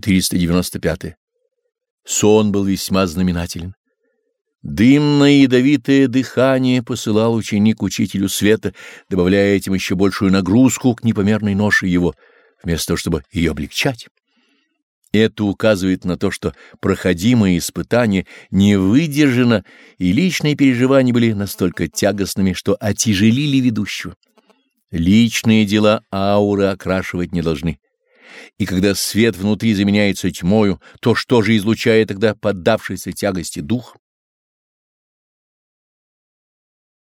495. Сон был весьма знаменателен. Дымное ядовитое дыхание посылал ученик учителю света, добавляя этим еще большую нагрузку к непомерной ноше его, вместо того, чтобы ее облегчать. Это указывает на то, что проходимое испытание не выдержано, и личные переживания были настолько тягостными, что отяжелили ведущего. Личные дела ауры окрашивать не должны. И когда свет внутри заменяется тьмою, то что же излучает тогда поддавшийся тягости дух?